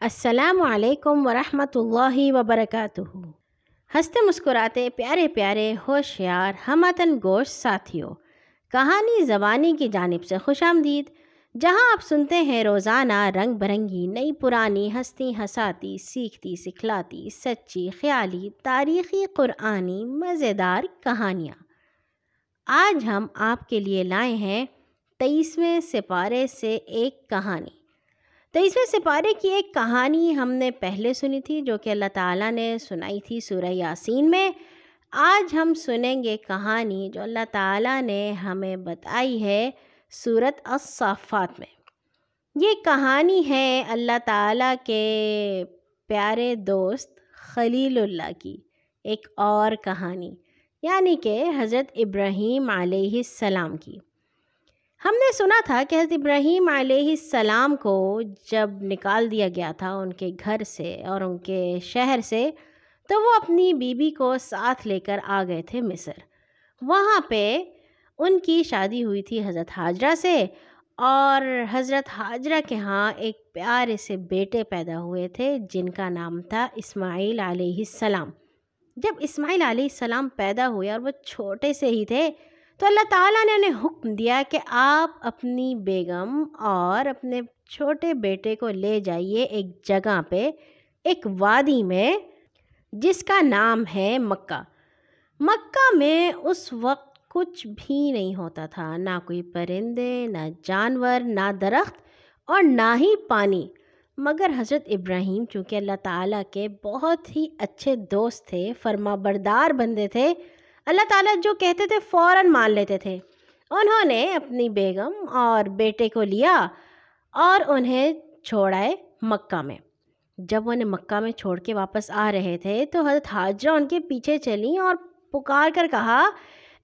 السلام علیکم ورحمۃ اللہ وبرکاتہ۔ ہنستے مسکراتے پیارے پیارے ہوشیار ہمتن گوشت ساتھیوں، کہانی زبانی کی جانب سے خوش آمدید، جہاں آپ سنتے ہیں روزانہ رنگ برنگی، نئی پرانی ہستی ہساتی سیکھتی سکھلاتی، سچی خیالی، تاریخی قرآنی مزیدار کہانیاں۔ آج ہم آپ کے لیے لائے ہیں تیئیسویں سپارے سے ایک کہانی۔ تیئیسویں سپارے کی ایک کہانی ہم نے پہلے سنی تھی جو کہ اللہ تعالیٰ نے سنائی تھی سورہ یاسین میں۔ آج ہم سنیں گے کہانی جو اللہ تعالیٰ نے ہمیں بتائی ہے صورت الصافات میں۔ یہ کہانی ہے اللہ تعالیٰ کے پیارے دوست خلیل اللہ کی، ایک اور کہانی یعنی کہ حضرت ابراہیم علیہ السلام کی۔ ہم نے سنا تھا کہ حضرت ابراہیم علیہ السلام کو جب نکال دیا گیا تھا ان کے گھر سے اور ان کے شہر سے، تو وہ اپنی بیوی کو ساتھ لے کر آ گئے تھے مصر۔ وہاں پہ ان کی شادی ہوئی تھی حضرت حاجرہ سے اور حضرت حاجرہ کے ہاں ایک پیارے سے بیٹے پیدا ہوئے تھے جن کا نام تھا اسماعیل علیہ السلام۔ جب اسماعیل علیہ السلام پیدا ہوئے اور وہ چھوٹے سے ہی تھے تو اللہ تعالیٰ نے انہیں حکم دیا کہ آپ اپنی بیگم اور اپنے چھوٹے بیٹے کو لے جائیے ایک جگہ پہ، ایک وادی میں، جس کا نام ہے مکہ۔ مکہ میں اس وقت کچھ بھی نہیں ہوتا تھا۔ نہ کوئی پرندے، نہ جانور، نہ درخت اور نہ ہی پانی۔ مگر حضرت ابراہیم، چونکہ اللہ تعالیٰ کے بہت ہی اچھے دوست تھے، فرما بردار بندے تھے اللہ تعالیٰ جو کہتے تھے فوراً مان لیتے تھے۔ انہوں نے اپنی بیگم اور بیٹے کو لیا اور انہیں چھوڑائے مکہ میں۔ جب وہ انہیں مکہ میں چھوڑ کے واپس آ رہے تھے تو حضرت حاجرہ ان کے پیچھے چلیں اور پکار کر کہا،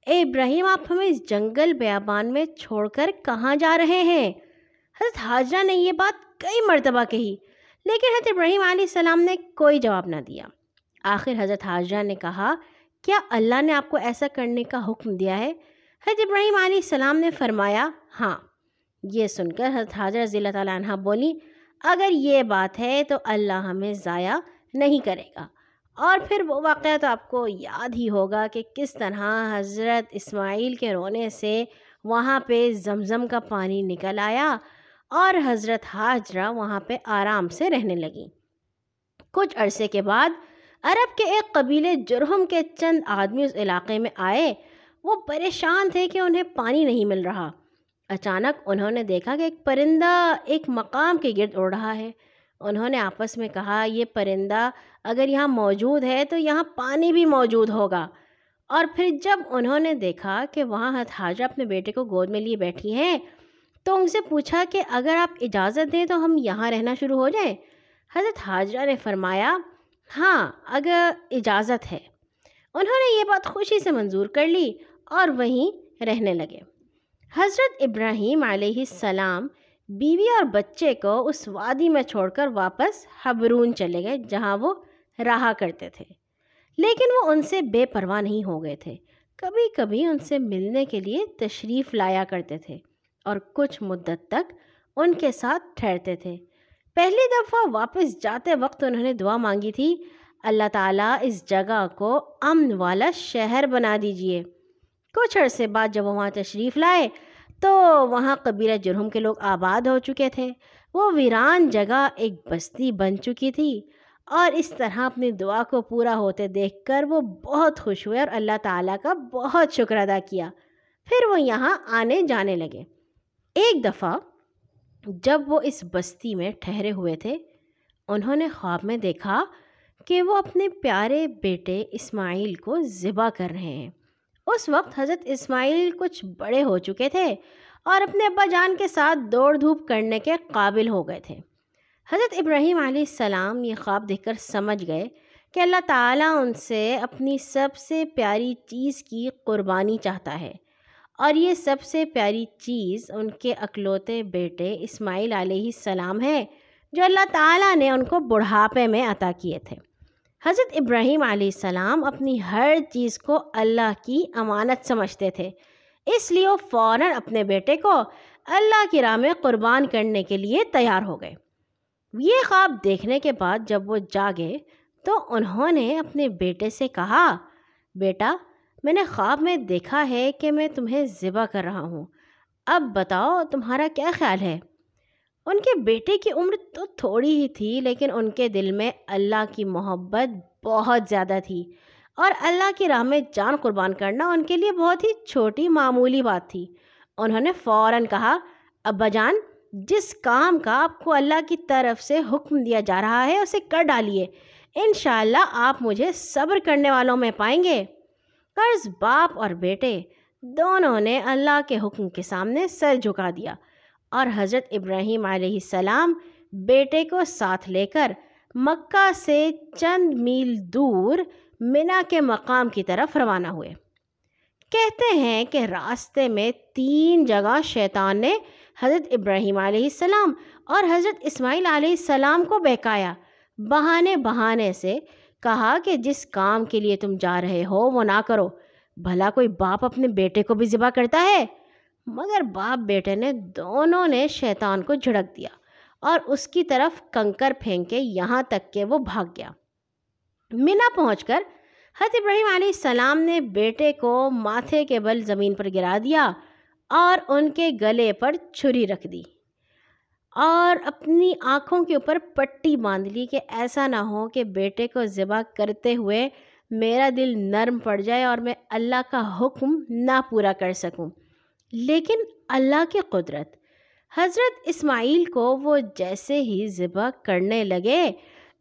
اے ابراہیم، آپ ہمیں اس جنگل بیابان میں چھوڑ کر کہاں جا رہے ہیں؟ حضرت حاجرہ نے یہ بات کئی مرتبہ کہی، لیکن حضرت ابراہیم علیہ السلام نے کوئی جواب نہ دیا۔ آخر حضرت حاجرہ نے کہا کیا اللہ نے آپ کو ایسا کرنے کا حکم دیا ہے؟ حضرت ابراہیم علیہ السلام نے فرمایا ہاں۔ یہ سن کر حضرت حاضر رضی اللہ تعالیٰ عنہ بولی، اگر یہ بات ہے تو اللہ ہمیں ضائع نہیں کرے گا۔ اور پھر وہ واقعہ تو آپ کو یاد ہی ہوگا کہ کس طرح حضرت اسماعیل کے رونے سے وہاں پہ زمزم کا پانی نکل آیا اور حضرت حاجرہ وہاں پہ آرام سے رہنے لگیں۔ کچھ عرصے کے بعد عرب کے ایک قبیلے جرہم کے چند آدمی اس علاقے میں آئے۔ وہ پریشان تھے کہ انہیں پانی نہیں مل رہا۔ اچانک انہوں نے دیکھا کہ ایک پرندہ ایک مقام کے گرد اڑ رہا ہے۔ انہوں نے آپس میں کہا، یہ پرندہ اگر یہاں موجود ہے تو یہاں پانی بھی موجود ہوگا۔ اور پھر جب انہوں نے دیکھا کہ وہاں حاجہ اپنے بیٹے کو گود میں لیے بیٹھی ہیں، تو ان سے پوچھا کہ اگر آپ اجازت دیں تو ہم یہاں رہنا شروع ہو جائیں۔ حضرت حاجرہ نے فرمایا ہاں اگر اجازت ہے۔ انہوں نے یہ بات خوشی سے منظور کر لی اور وہیں رہنے لگے۔ حضرت ابراہیم علیہ السلام بیوی اور بچے کو اس وادی میں چھوڑ کر واپس حبرون چلے گئے، جہاں وہ رہا کرتے تھے۔ لیکن وہ ان سے بے پرواہ نہیں ہو گئے تھے۔ کبھی کبھی ان سے ملنے کے لیے تشریف لایا کرتے تھے اور کچھ مدت تک ان کے ساتھ ٹھہرتے تھے۔ پہلی دفعہ واپس جاتے وقت انہوں نے دعا مانگی تھی، اللہ تعالیٰ اس جگہ کو امن والا شہر بنا دیجیے۔ کچھ عرصے بعد جب وہ وہاں تشریف لائے تو وہاں قبیلہ جرہم کے لوگ آباد ہو چکے تھے۔ وہ ویران جگہ ایک بستی بن چکی تھی اور اس طرح اپنی دعا کو پورا ہوتے دیکھ کر وہ بہت خوش ہوئے اور اللہ تعالیٰ کا بہت شکر ادا کیا۔ پھر وہ یہاں آنے جانے لگے۔ ایک دفعہ جب وہ اس بستی میں ٹھہرے ہوئے تھے، انہوں نے خواب میں دیکھا کہ وہ اپنے پیارے بیٹے اسماعیل کو ذبح کر رہے ہیں۔ اس وقت حضرت اسماعیل کچھ بڑے ہو چکے تھے اور اپنے ابا جان کے ساتھ دوڑ دھوپ کرنے کے قابل ہو گئے تھے۔ حضرت ابراہیم علیہ السلام یہ خواب دیکھ کر سمجھ گئے کہ اللہ تعالیٰ ان سے اپنی سب سے پیاری چیز کی قربانی چاہتا ہے۔ اور یہ سب سے پیاری چیز ان کے اکلوتے بیٹے اسماعیل علیہ السلام ہے، جو اللہ تعالیٰ نے ان کو بڑھاپے میں عطا کیے تھے۔ حضرت ابراہیم علیہ السلام اپنی ہر چیز کو اللہ کی امانت سمجھتے تھے۔ اس لیے وہ فوراً اپنے بیٹے کو اللہ کی راہ میں قربان کرنے کے لیے تیار ہو گئے۔ یہ خواب دیکھنے کے بعد جب وہ جاگے تو انہوں نے اپنے بیٹے سے کہا، بیٹا میں نے خواب میں دیکھا ہے کہ میں تمہیں ذبح کر رہا ہوں۔ اب بتاؤ تمہارا کیا خیال ہے؟ ان کے بیٹے کی عمر تو تھوڑی ہی تھی، لیکن ان کے دل میں اللہ کی محبت بہت زیادہ تھی۔ اور اللہ کی راہ میں جان قربان کرنا ان کے لیے بہت ہی چھوٹی معمولی بات تھی۔ انہوں نے فوراً کہا، ابا جان، جس کام کا آپ کو اللہ کی طرف سے حکم دیا جا رہا ہے، اسے کر ڈالیے۔ انشاءاللہ آپ مجھے صبر کرنے والوں میں پائیں گے۔ قرض باپ اور بیٹے دونوں نے اللہ کے حکم کے سامنے سر جھکا دیا اور حضرت ابراہیم علیہ السلام بیٹے کو ساتھ لے کر مکہ سے چند میل دور منا کے مقام کی طرف روانہ ہوئے۔ کہتے ہیں کہ راستے میں تین جگہ شیطان نے حضرت ابراہیم علیہ السلام اور حضرت اسماعیل علیہ السلام کو بہکایا۔ بہانے بہانے سے کہا کہ جس کام کے لیے تم جا رہے ہو وہ نہ کرو۔ بھلا کوئی باپ اپنے بیٹے کو بھی ذبح کرتا ہے؟ مگر باپ بیٹے نے دونوں نے شیطان کو جھڑک دیا اور اس کی طرف کنکر پھینکے یہاں تک کہ وہ بھاگ گیا۔ منا پہنچ کر حضرت ابراہیم علیہ السلام نے بیٹے کو ماتھے کے بل زمین پر گرا دیا اور ان کے گلے پر چھری رکھ دی۔ اور اپنی آنکھوں کے اوپر پٹی باندھ لی کہ ایسا نہ ہو کہ بیٹے کو ذبح کرتے ہوئے میرا دل نرم پڑ جائے اور میں اللہ کا حکم نہ پورا کر سکوں۔ لیکن اللہ کی قدرت۔ حضرت اسماعیل کو وہ جیسے ہی ذبح کرنے لگے،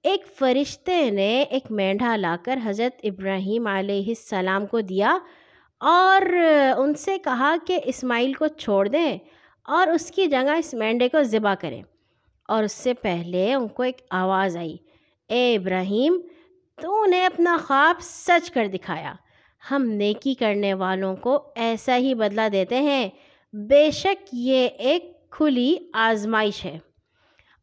ایک فرشتے نے ایک مینڈھا لا کر حضرت ابراہیم علیہ السلام کو دیا اور ان سے کہا کہ اسماعیل کو چھوڑ دیں۔ اور اس کی جگہ اس مینڈے کو ذبح کریں۔ اور اس سے پہلے ان کو ایک آواز آئی، اے ابراہیم، تو نے اپنا خواب سچ کر دکھایا۔ ہم نیکی کرنے والوں کو ایسا ہی بدلہ دیتے ہیں۔ بے شک یہ ایک کھلی آزمائش ہے۔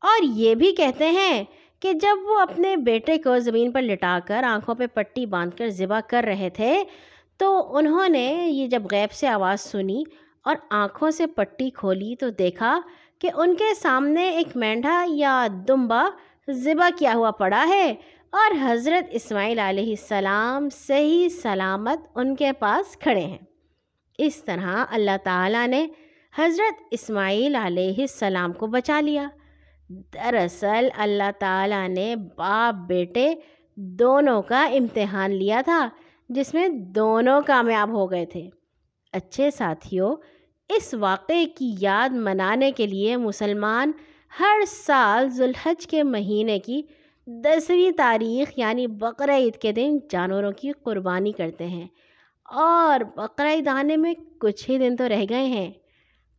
اور یہ بھی کہتے ہیں کہ جب وہ اپنے بیٹے کو زمین پر لٹا کر آنکھوں پہ پٹی باندھ کر ذبح کر رہے تھے، تو انہوں نے یہ جب غیب سے آواز سنی اور آنکھوں سے پٹی کھولی تو دیکھا کہ ان کے سامنے ایک مینڈھا یا دمبا ذبح کیا ہوا پڑا ہے اور حضرت اسماعیل علیہ السلام صحیح سلامت ان کے پاس کھڑے ہیں۔ اس طرح اللہ تعالیٰ نے حضرت اسماعیل علیہ السلام کو بچا لیا۔ دراصل اللہ تعالیٰ نے باپ بیٹے دونوں کا امتحان لیا تھا جس میں دونوں کامیاب ہو گئے تھے۔ اچھے ساتھیوں، اس واقعے کی یاد منانے کے لیے مسلمان ہر سال ذوالحج کے مہینے کی دسویں تاریخ یعنی بقرہ عید کے دن جانوروں کی قربانی کرتے ہیں۔ اور بقرہ عید آنے میں کچھ ہی دن تو رہ گئے ہیں۔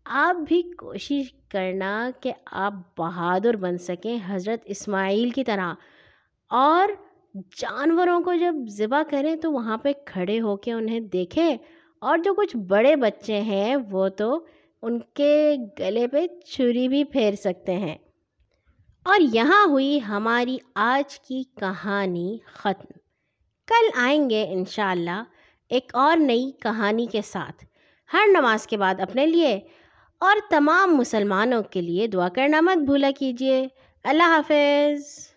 آپ بھی کوشش کرنا کہ آپ بہادر بن سکیں حضرت اسماعیل کی طرح۔ اور جانوروں کو جب ذبح کریں تو وہاں پہ کھڑے ہو کے انہیں دیکھیں۔ اور جو کچھ بڑے بچے ہیں، وہ تو ان کے گلے پہ چھری بھی پھیر سکتے ہیں۔ اور یہاں ہوئی ہماری آج کی کہانی ختم۔ کل آئیں گے انشاءاللہ ایک اور نئی کہانی کے ساتھ۔ ہر نماز کے بعد اپنے لیے۔ اور تمام مسلمانوں کے لیے دعا کرنا مت بھولا کیجیے۔ اللہ حافظ۔